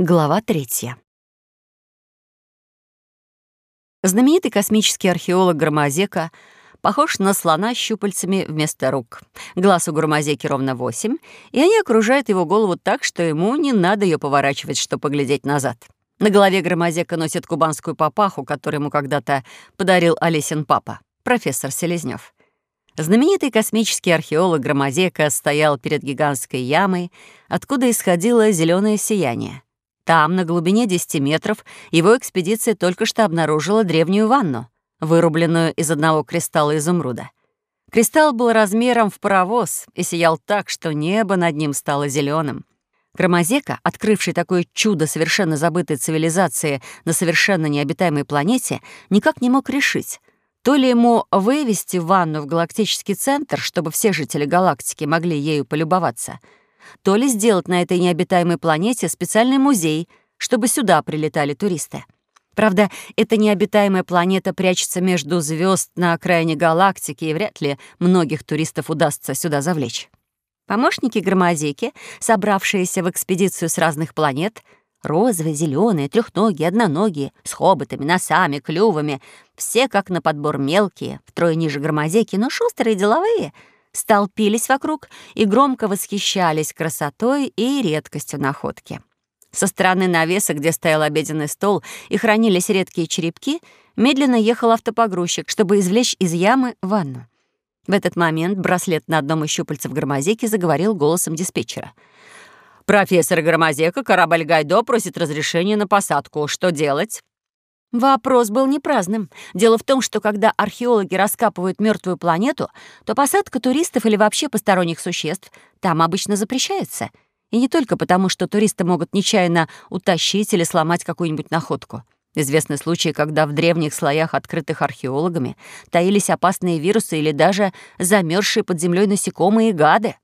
Глава третья. Знаменитый космический археолог Громозека похож на слона с щупальцами вместо рук. Глаз у Громозеки ровно восемь, и они окружают его голову так, что ему не надо ее поворачивать, чтобы поглядеть назад. На голове Громозека носит кубанскую папаху, которую ему когда-то подарил Олесин папа, профессор Селезнёв. Знаменитый космический археолог Громозека стоял перед гигантской ямой, откуда исходило зеленое сияние — там, на глубине 10 метров, его экспедиция только что обнаружила древнюю ванну, вырубленную из одного кристалла изумруда. Кристалл был размером в паровоз и сиял так, что небо над ним стало зеленым. Громозека, открывший такое чудо совершенно забытой цивилизации на совершенно необитаемой планете, никак не мог решить, то ли ему вывести ванну в галактический центр, чтобы все жители галактики могли ею полюбоваться — то ли сделать на этой необитаемой планете специальный музей, чтобы сюда прилетали туристы. Правда, эта необитаемая планета прячется между звезд на окраине галактики, и вряд ли многих туристов удастся сюда завлечь. Помощники громозеки, собравшиеся в экспедицию с разных планет, розовые, зеленые, трехногие, одноногие, с хоботами, носами, клювами, все как на подбор мелкие, втрое ниже громозеки, но шустрые деловые — столпились вокруг и громко восхищались красотой и редкостью находки. Со стороны навеса, где стоял обеденный стол и хранились редкие черепки, медленно ехал автопогрузчик, чтобы извлечь из ямы ванну. В этот момент браслет на одном из щупальцев громозеки заговорил голосом диспетчера. «Профессор Громозека, корабль Гайдо просит разрешения на посадку. Что делать?» Вопрос был не праздным. Дело в том, что когда археологи раскапывают мертвую планету, то посадка туристов или вообще посторонних существ там обычно запрещается. И не только потому, что туристы могут нечаянно утащить или сломать какую-нибудь находку. Известны случаи, когда в древних слоях, открытых археологами, таились опасные вирусы или даже замерзшие под землей насекомые и гады.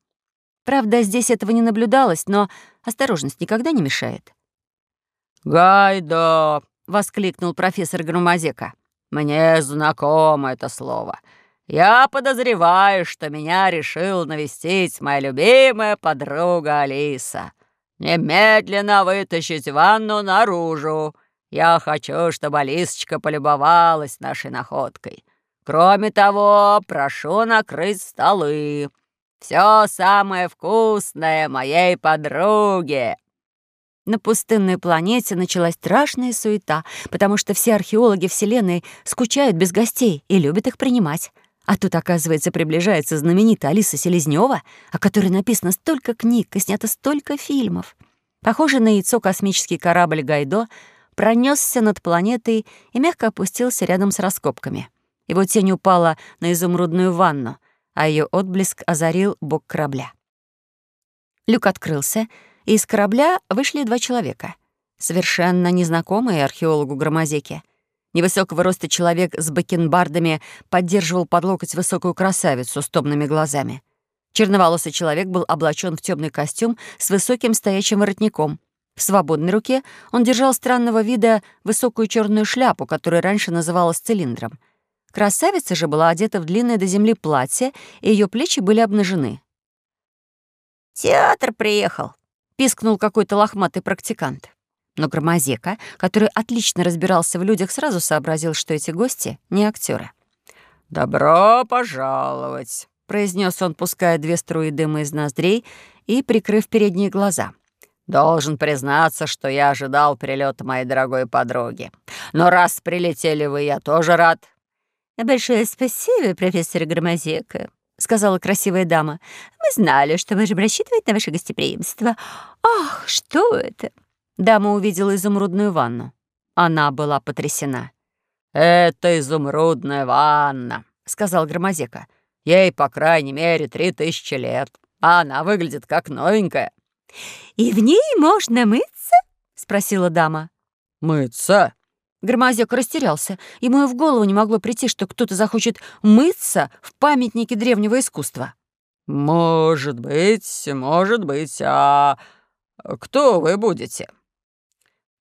Правда, здесь этого не наблюдалось, но осторожность никогда не мешает. «Гайда!» — воскликнул профессор Громозека. «Мне знакомо это слово. Я подозреваю, что меня решил навестить моя любимая подруга Алиса. Немедленно вытащить ванну наружу. Я хочу, чтобы Алисочка полюбовалась нашей находкой. Кроме того, прошу накрыть столы. Все самое вкусное моей подруге». На пустынной планете началась страшная суета, потому что все археологи Вселенной скучают без гостей и любят их принимать. А тут, оказывается, приближается знаменитая Алиса Селезнева, о которой написано столько книг и снято столько фильмов. Похожий на яйцо космический корабль «Гайдо» пронесся над планетой и мягко опустился рядом с раскопками. Его тень упала на изумрудную ванну, а ее отблеск озарил бок корабля. Люк открылся — и из корабля вышли два человека, совершенно незнакомые археологу Громозеке. Невысокого роста человек с бакенбардами поддерживал под локоть высокую красавицу с томными глазами. Черноволосый человек был облачен в темный костюм с высоким стоячим воротником. В свободной руке он держал странного вида высокую черную шляпу, которая раньше называлась цилиндром. Красавица же была одета в длинное до земли платье, и ее плечи были обнажены. «Театр приехал», — пискнул какой-то лохматый практикант. Но Громозека, который отлично разбирался в людях, сразу сообразил, что эти гости не актеры. «Добро пожаловать», — произнес он, пуская две струи дыма из ноздрей и прикрыв передние глаза. «Должен признаться, что я ожидал прилета моей дорогой подруги. Но раз прилетели вы, я тоже рад». «Большое спасибо, профессор Громозека», — сказала красивая дама. «Мы знали, что можем рассчитывать на ваше гостеприимство. Ах, что это?» Дама увидела изумрудную ванну. Она была потрясена. «Это изумрудная ванна», — сказал Громозека. «Ей, по крайней мере, три тысячи лет, а она выглядит как новенькая». «И в ней можно мыться?» — спросила дама. «Мыться?» Громозек растерялся. Ему и в голову не могло прийти, что кто-то захочет мыться в памятнике древнего искусства. «Может быть, может быть. А кто вы будете?»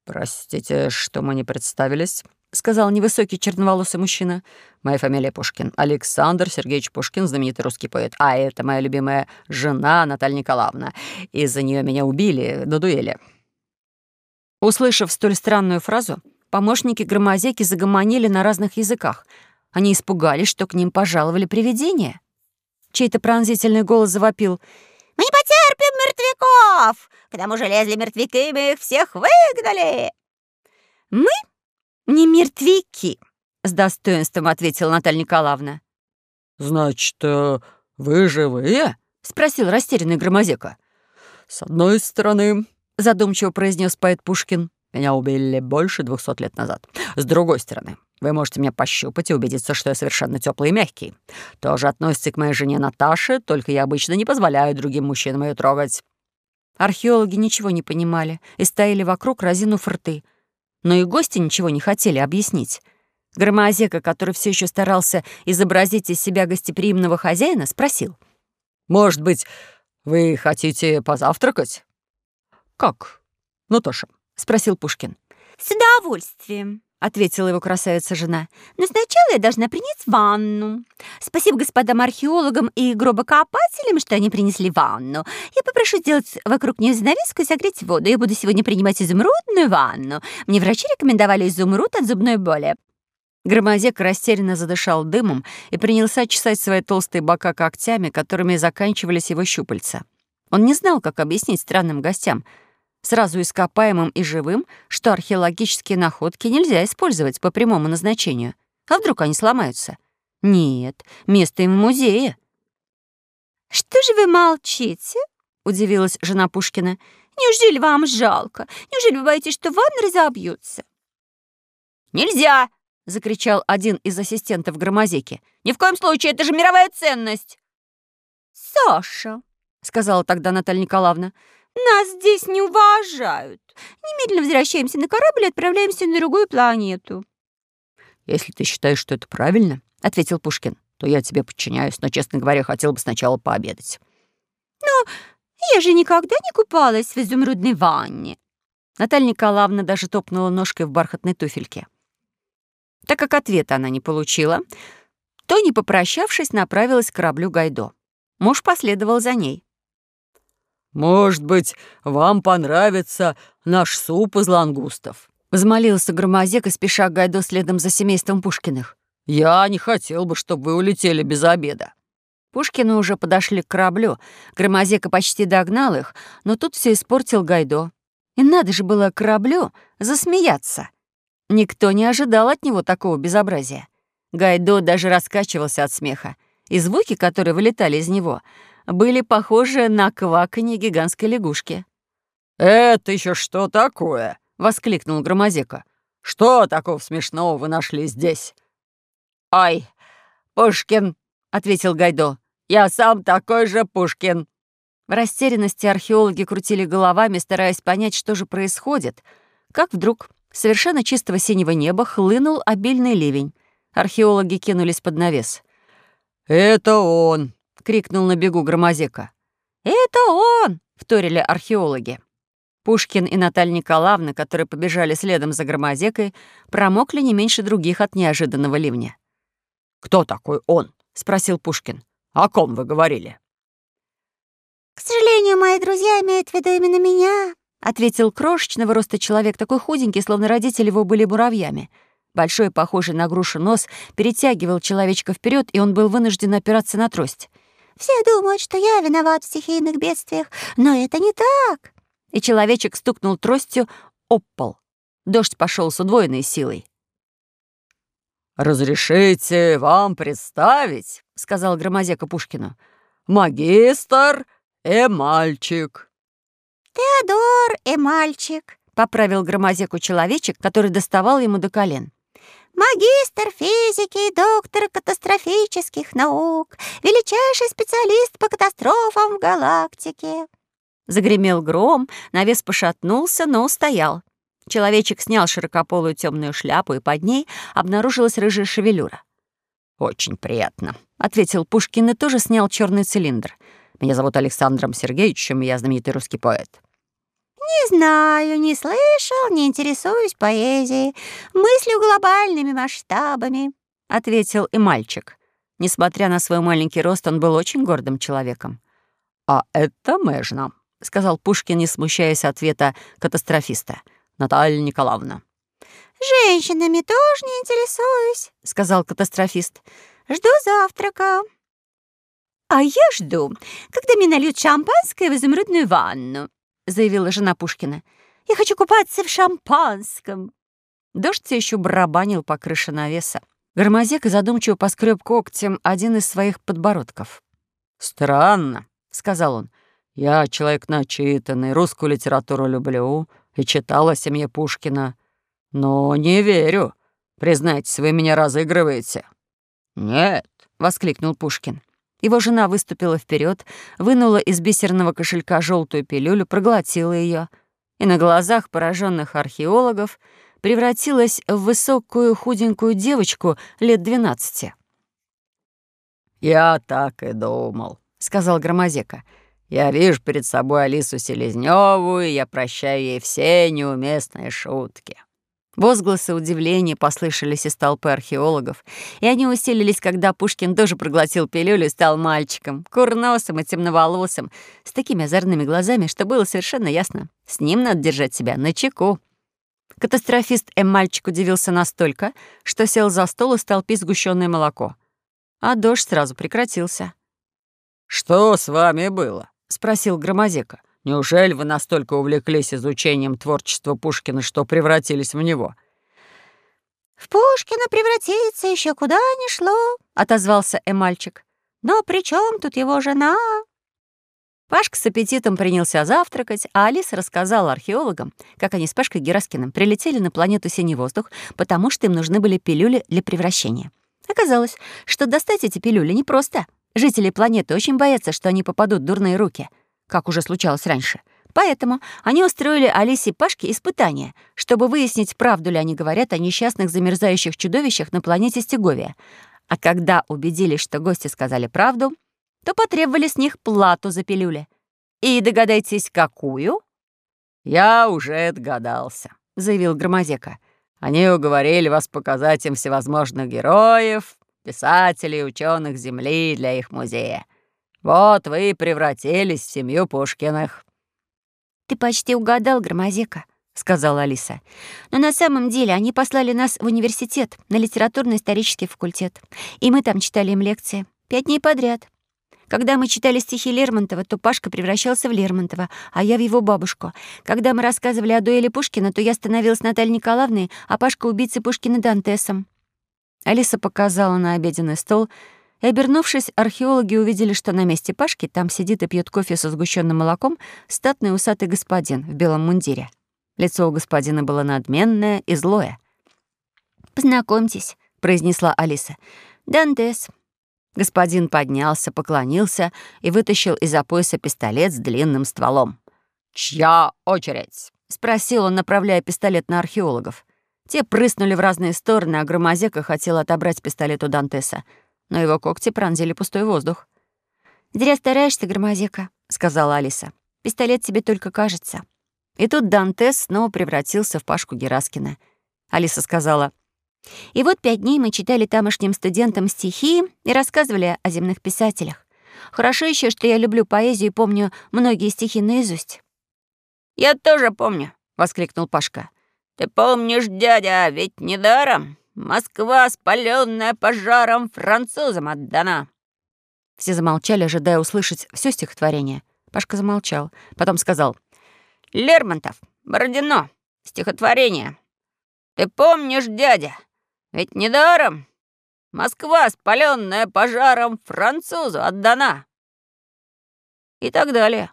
«Простите, что мы не представились», — сказал невысокий черноволосый мужчина. «Моя фамилия Пушкин. Александр Сергеевич Пушкин, знаменитый русский поэт. А это моя любимая жена Наталья Николаевна. Из-за нее меня убили на дуэли». Услышав столь странную фразу, помощники громозеки загомонили на разных языках. Они испугались, что к ним пожаловали привидения. Чей-то пронзительный голос завопил. «Мы не потерпим мертвяков! К тому же лезли мертвяки, мы их всех выгнали!» «Мы не мертвяки», — с достоинством ответила Наталья Николаевна. «Значит, э, вы живые?» — спросил растерянный Громозека. «С одной стороны, — задумчиво произнес поэт Пушкин. «Меня убили больше двухсот лет назад. С другой стороны, вы можете меня пощупать и убедиться, что я совершенно теплый и мягкий. Тоже относится к моей жене Наташе, только я обычно не позволяю другим мужчинам ее трогать». Археологи ничего не понимали и стояли вокруг, разинув рты. Но и гости ничего не хотели объяснить. Громоозека, который все еще старался изобразить из себя гостеприимного хозяина, спросил. «Может быть, вы хотите позавтракать?» «Как, Наташа?» — спросил Пушкин. «С удовольствием», — ответила его красавица-жена. «Но сначала я должна принять ванну. Спасибо господам археологам и гробокопателям, что они принесли ванну. Я попрошу сделать вокруг нее занавеску и согреть воду. Я буду сегодня принимать изумрудную ванну. Мне врачи рекомендовали изумруд от зубной боли». Громозек растерянно задышал дымом и принялся чесать свои толстые бока когтями, которыми заканчивались его щупальца. Он не знал, как объяснить странным гостям — сразу ископаемым и живым, что археологические находки нельзя использовать по прямому назначению. А вдруг они сломаются? Нет, место им в музее. «Что же вы молчите?» — удивилась жена Пушкина. «Неужели вам жалко? Неужели вы боитесь, что ванны разобьются?» «Нельзя!» — закричал один из ассистентов громозеки. «Ни в коем случае, это же мировая ценность!» «Саша!» — сказала тогда Наталья Николаевна. Нас здесь не уважают. Немедленно возвращаемся на корабль и отправляемся на другую планету. Если ты считаешь, что это правильно, ответил Пушкин, то я тебе подчиняюсь, но, честно говоря, хотел бы сначала пообедать. Но я же никогда не купалась в изумрудной ванне. Наталья Николаевна даже топнула ножкой в бархатной туфельке. Так как ответа она не получила, то, не попрощавшись, направилась к кораблю Гайдо. Муж последовал за ней. «Может быть, вам понравится наш суп из лангустов?» Взмолился Громозек, и спеша Гайдо следом за семейством Пушкиных. «Я не хотел бы, чтобы вы улетели без обеда». Пушкины уже подошли к кораблю. Громозека почти догнал их, но тут все испортил Гайдо. И надо же было кораблю засмеяться. Никто не ожидал от него такого безобразия. Гайдо даже раскачивался от смеха, и звуки, которые вылетали из него — были похожи на кваканье гигантской лягушки. «Это еще что такое?» — воскликнул Громозека. «Что такого смешного вы нашли здесь?» «Ой, Пушкин!» — ответил Гайдо. «Я сам такой же Пушкин!» В растерянности археологи крутили головами, стараясь понять, что же происходит. Как вдруг совершенно чистого синего неба хлынул обильный ливень. Археологи кинулись под навес. «Это он!» — крикнул на бегу Громозека. «Это он!» — вторили археологи. Пушкин и Наталья Николаевна, которые побежали следом за Громозекой, промокли не меньше других от неожиданного ливня. «Кто такой он?» — спросил Пушкин. «О ком вы говорили?» «К сожалению, мои друзья имеют в виду именно меня», — ответил крошечного роста человек, такой худенький, словно родители его были муравьями. Большой, похожий на грушу нос, перетягивал человечка вперед, и он был вынужден опираться на трость. Все думают, что я виноват в стихийных бедствиях, но это не так». И человечек стукнул тростью об пол. Дождь пошел с удвоенной силой. «Разрешите вам представить», — сказал Громозека Пушкину, «магистр и мальчик». «Теодор и мальчик», — поправил Громозеку человечек, который доставал ему до колен магистр физики и доктор катастрофических наук, величайший специалист по катастрофам в галактике». Загремел гром, навес пошатнулся, но устоял. Человечек снял широкополую темную шляпу, и под ней обнаружилась рыжая шевелюра. «Очень приятно», — ответил Пушкин и тоже снял черный цилиндр. «Меня зовут Александром Сергеевичем, я знаменитый русский поэт». «Не знаю, не слышал, не интересуюсь поэзией. Мыслю глобальными масштабами», — ответил и мальчик. Несмотря на свой маленький рост, он был очень гордым человеком. «А это Мэжна», — сказал Пушкин, не смущаясь ответа катастрофиста. Наталья Николаевна». «Женщинами тоже не интересуюсь», — сказал катастрофист. «Жду завтрака». «А я жду, когда мне нальют шампанское в изумрудную ванну», — заявила жена Пушкина. «Я хочу купаться в шампанском». Дождь все еще барабанил по крыше навеса. Громозека задумчиво поскреб когтем один из своих подбородков. «Странно», — сказал он. «Я человек начитанный, русскую литературу люблю и читал о семье Пушкина. Но не верю. Признайтесь, вы меня разыгрываете». «Нет», — воскликнул Пушкин. Его жена выступила вперед, вынула из бисерного кошелька желтую пилюлю, проглотила ее, и на глазах пораженных археологов — превратилась в высокую худенькую девочку лет двенадцати. «Я так и думал», — сказал Громозека. «Я вижу перед собой Алису Селезнёву, и я прощаю ей все неуместные шутки». Возгласы удивления послышались из толпы археологов, и они усилились, когда Пушкин тоже проглотил пилюлю и стал мальчиком, курносым и темноволосым, с такими озорными глазами, что было совершенно ясно. С ним надо держать себя на чеку. Катастрофист М-мальчик удивился настолько, что сел за стол и стал пить сгущенное молоко. А дождь сразу прекратился. «Что с вами было?» — спросил Громозека. «Неужели вы настолько увлеклись изучением творчества Пушкина, что превратились в него?» «В Пушкина превратиться еще куда ни шло», — отозвался Эмальчик. «Но при чем тут его жена?» Пашка с аппетитом принялся завтракать, а Алиса рассказала археологам, как они с Пашкой Гераскиным прилетели на планету Синий воздух, потому что им нужны были пилюли для превращения. Оказалось, что достать эти пилюли непросто. Жители планеты очень боятся, что они попадут в дурные руки, как уже случалось раньше. Поэтому они устроили Алисе и Пашке испытания, чтобы выяснить, правду ли они говорят о несчастных замерзающих чудовищах на планете Стеговия. А когда убедились, что гости сказали правду, то потребовали с них плату за пилюли. И догадайтесь, какую? «Я уже догадался», — заявил Громозека. «Они уговорили вас показать им всевозможных героев, писателей ученых Земли для их музея. Вот вы и превратились в семью Пушкиных». «Ты почти угадал, Громозека», — сказала Алиса. «Но на самом деле они послали нас в университет, на литературно-исторический факультет. И мы там читали им лекции. Пять дней подряд. Когда мы читали стихи Лермонтова, то Пашка превращался в Лермонтова, а я в его бабушку. Когда мы рассказывали о дуэли Пушкина, то я становилась Натальей Николаевной, а Пашка — убийцей Пушкина Дантесом. Алиса показала на обеденный стол, и, обернувшись, археологи увидели, что на месте Пашки там сидит и пьет кофе со сгущенным молоком статный усатый господин в белом мундире. Лицо у господина было надменное и злое. «Познакомьтесь», — произнесла Алиса. «Дантес, Господин поднялся, поклонился и вытащил из-за пояса пистолет с длинным стволом. «Чья очередь?» — спросил он, направляя пистолет на археологов. Те прыснули в разные стороны, а Громозека хотел отобрать пистолет у Дантеса, но его когти пронзили пустой воздух. «Зря стараешься, Громозека», — сказала Алиса. «Пистолет тебе только кажется». И тут Дантес снова превратился в Пашку Гераскина. Алиса сказала, и вот пять дней мы читали тамошним студентам стихи и рассказывали о земных писателях. Хорошо еще, что я люблю поэзию и помню многие стихи наизусть. «Я тоже помню», — воскликнул Пашка. «Ты помнишь, дядя, ведь недаром Москва, спаленная пожаром, французам отдана». Все замолчали, ожидая услышать все стихотворение. Пашка замолчал, потом сказал. «Лермонтов, Бородино, стихотворение. Ты помнишь, дядя, ведь недаром Москва, спаленная пожаром, французу отдана. И так далее.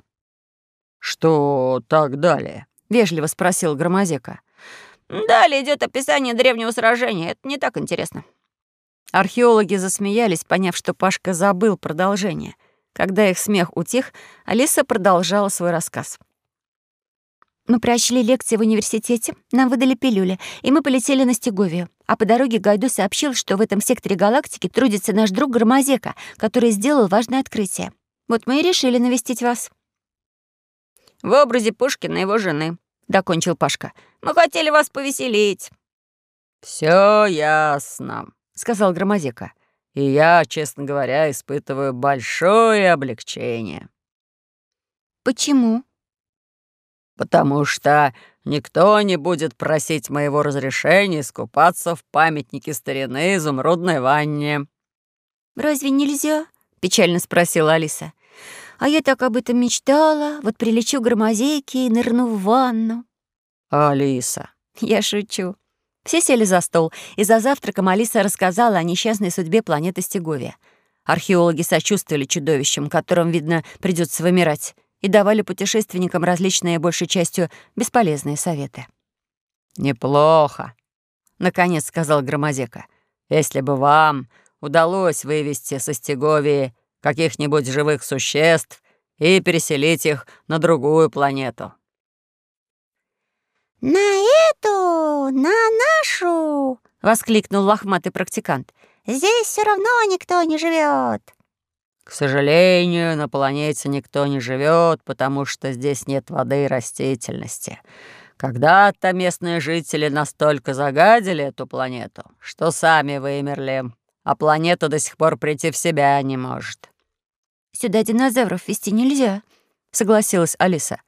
«Что так далее?» — вежливо спросил Громозека. «Далее идет описание древнего сражения. Это не так интересно». Археологи засмеялись, поняв, что Пашка забыл продолжение. Когда их смех утих, Алиса продолжала свой рассказ. Мы прочли лекции в университете, нам выдали пилюли, и мы полетели на Стеговию. А по дороге Гайду сообщил, что в этом секторе галактики трудится наш друг Громозека, который сделал важное открытие. Вот мы и решили навестить вас». «В образе Пушкина и его жены», — докончил Пашка. «Мы хотели вас повеселить». Все ясно», — сказал Громозека. «И я, честно говоря, испытываю большое облегчение». «Почему?» потому что никто не будет просить моего разрешения искупаться в памятнике старины изумрудной ванне». «Разве нельзя?» — печально спросила Алиса. «А я так об этом мечтала. Вот прилечу к громозейке и нырну в ванну». «Алиса». Я шучу. Все сели за стол, и за завтраком Алиса рассказала о несчастной судьбе планеты Стеговия. Археологи сочувствовали чудовищам, которым, видно, придется вымирать, и давали путешественникам различные, большей частью, бесполезные советы. «Неплохо», — наконец сказал Громозека. «Если бы вам удалось вывести со Стеговии каких-нибудь живых существ и переселить их на другую планету». «На эту, на нашу!» — воскликнул лохматый практикант. «Здесь все равно никто не живет. К сожалению, на планете никто не живет, потому что здесь нет воды и растительности. Когда-то местные жители настолько загадили эту планету, что сами вымерли, а планета до сих пор прийти в себя не может. «Сюда динозавров вести нельзя», — согласилась Алиса.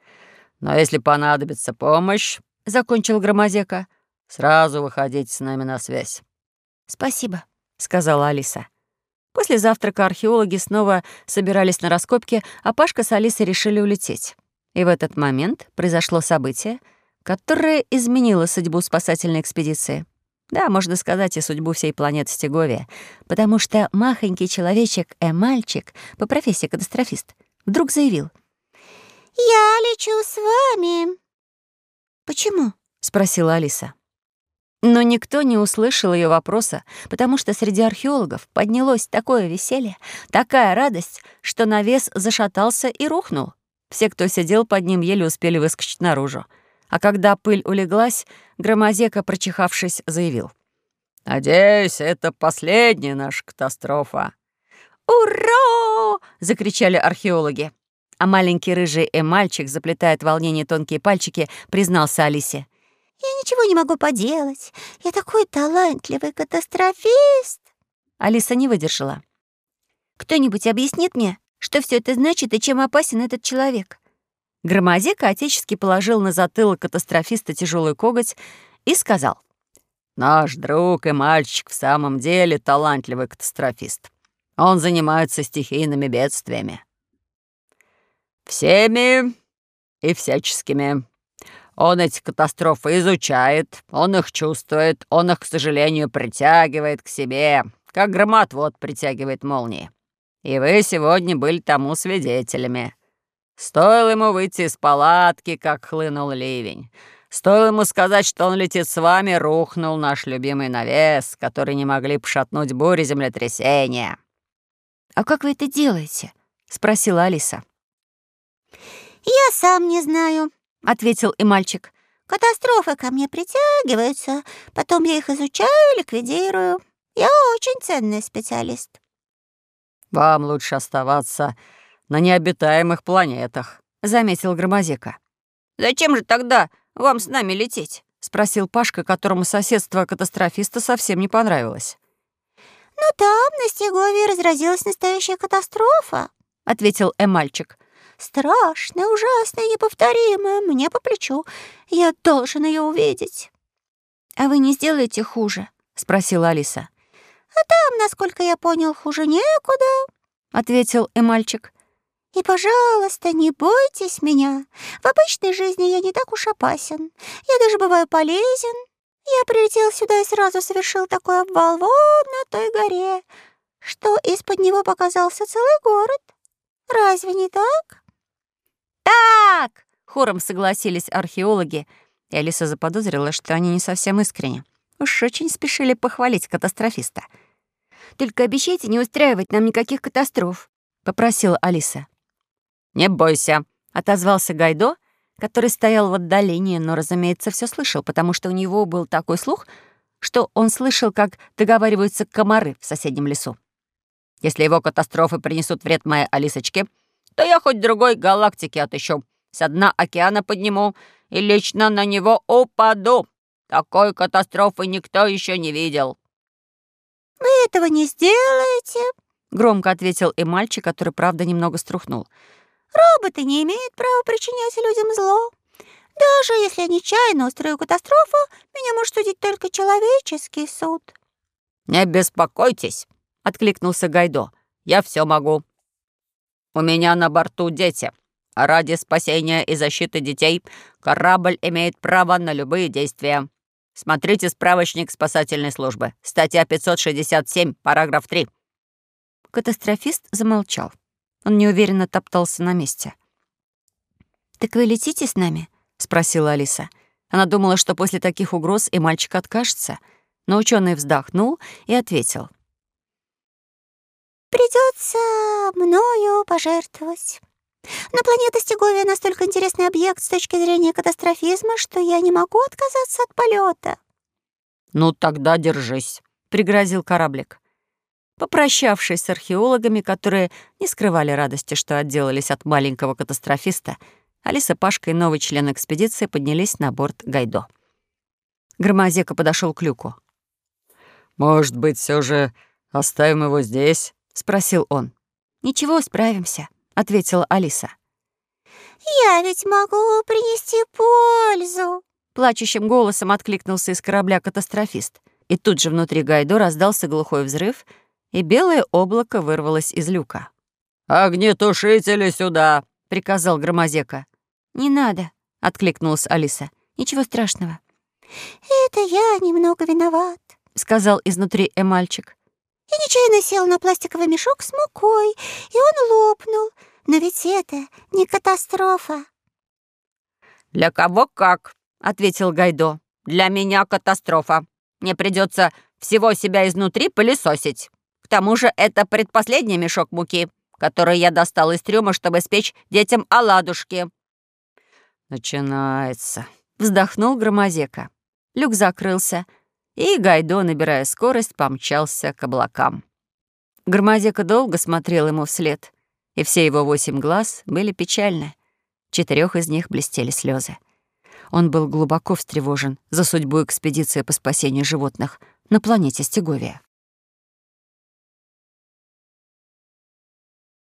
«Но если понадобится помощь, — закончил Громозека, — сразу выходите с нами на связь». «Спасибо», — сказала Алиса. После завтрака археологи снова собирались на раскопки, а Пашка с Алисой решили улететь. И в этот момент произошло событие, которое изменило судьбу спасательной экспедиции. Да, можно сказать, и судьбу всей планеты Стеговия, потому что махонький человечек Эмальчик, по профессии катастрофист, вдруг заявил. «Я лечу с вами». «Почему?» — спросила Алиса. Но никто не услышал ее вопроса, потому что среди археологов поднялось такое веселье, такая радость, что навес зашатался и рухнул. Все, кто сидел под ним, еле успели выскочить наружу. А когда пыль улеглась, Громозека, прочихавшись, заявил. «Надеюсь, это последняя наша катастрофа». «Ура!» — закричали археологи. А маленький рыжий эмальчик, заплетая от волнения тонкие пальчики, признался Алисе. Я ничего не могу поделать. Я такой талантливый катастрофист. Алиса не выдержала. Кто-нибудь объяснит мне, что все это значит и чем опасен этот человек? Громозека отечески положил на затылок катастрофиста тяжелый коготь и сказал. «Наш друг и мальчик в самом деле талантливый катастрофист. Он занимается стихийными бедствиями. Всеми и всяческими. Он эти катастрофы изучает, он их чувствует, он их, к сожалению, притягивает к себе, как громотвод притягивает молнии. И вы сегодня были тому свидетелями. Стоило ему выйти из палатки, как хлынул ливень. Стоило ему сказать, что он летит с вами, рухнул наш любимый навес, который не могли пошатнуть бури землетрясения. «А как вы это делаете?» — спросила Алиса. «Я сам не знаю», — ответил и мальчик. «Катастрофы ко мне притягиваются, потом я их изучаю ликвидирую. Я очень ценный специалист». «Вам лучше оставаться на необитаемых планетах», — заметил Громозека. «Зачем же тогда вам с нами лететь?» — спросил Пашка, которому соседство катастрофиста совсем не понравилось. «Ну там, на Стегове, разразилась настоящая катастрофа», — ответил Эмальчик. Страшная, ужасная, неповторимая. Мне по плечу. Я должен ее увидеть. «А вы не сделаете хуже?» — спросила Алиса. «А там, насколько я понял, хуже некуда», — ответил и мальчик. «И, пожалуйста, не бойтесь меня. В обычной жизни я не так уж опасен. Я даже бываю полезен. Я прилетел сюда и сразу совершил такой обвал вон на той горе, что из-под него показался целый город. Разве не так?» «Так!» — хором согласились археологи, и Алиса заподозрила, что они не совсем искренне. Уж очень спешили похвалить катастрофиста. «Только обещайте не устраивать нам никаких катастроф», — попросила Алиса. «Не бойся», — отозвался Гайдо, который стоял в отдалении, но, разумеется, все слышал, потому что у него был такой слух, что он слышал, как договариваются комары в соседнем лесу. «Если его катастрофы принесут вред моей Алисочке, то я хоть другой галактики отыщу, с дна океана подниму и лично на него упаду. Такой катастрофы никто еще не видел». «Вы этого не сделаете», — громко ответил и мальчик, который, правда, немного струхнул. «Роботы не имеют права причинять людям зло. Даже если я нечаянно устрою катастрофу, меня может судить только человеческий суд». «Не беспокойтесь», — откликнулся Гайдо. «Я все могу. У меня на борту дети. Ради спасения и защиты детей корабль имеет право на любые действия. Смотрите справочник спасательной службы. Статья 567, параграф 3». Катастрофист замолчал. Он неуверенно топтался на месте. «Так вы летите с нами?» — спросила Алиса. Она думала, что после таких угроз и мальчик откажется, но ученый вздохнул и ответил. «Придется мною пожертвовать. Но планета Стеговия настолько интересный объект с точки зрения катастрофизма, что я не могу отказаться от полета. «Ну тогда держись», — пригрозил кораблик. Попрощавшись с археологами, которые не скрывали радости, что отделались от маленького катастрофиста, Алиса, Пашка и новый член экспедиции поднялись на борт Гайдо. Громозека подошел к люку. «Может быть, все же оставим его здесь?» — спросил он. «Ничего, справимся», — ответила Алиса. «Я ведь могу принести пользу», — плачущим голосом откликнулся из корабля катастрофист. И тут же внутри Гайдо раздался глухой взрыв, и белое облако вырвалось из люка. «Огнетушители сюда!» — приказал Громозека. «Не надо», — откликнулась Алиса. «Ничего страшного». «Это я немного виноват», — сказал изнутри Эмальчик. «Я нечаянно сел на пластиковый мешок с мукой, и он лопнул. Но ведь это не катастрофа». «Для кого как», — ответил Гайдо. «Для меня катастрофа. Мне придется всего себя изнутри пылесосить. К тому же это предпоследний мешок муки, который я достал из трюма, чтобы спечь детям оладушки». «Начинается», — вздохнул Громозека. Люк закрылся, и Гайдо, набирая скорость, помчался к облакам. Громозека долго смотрел ему вслед, и все его восемь глаз были печальны. Четырех из них блестели слезы. Он был глубоко встревожен за судьбу экспедиции по спасению животных на планете Стеговия.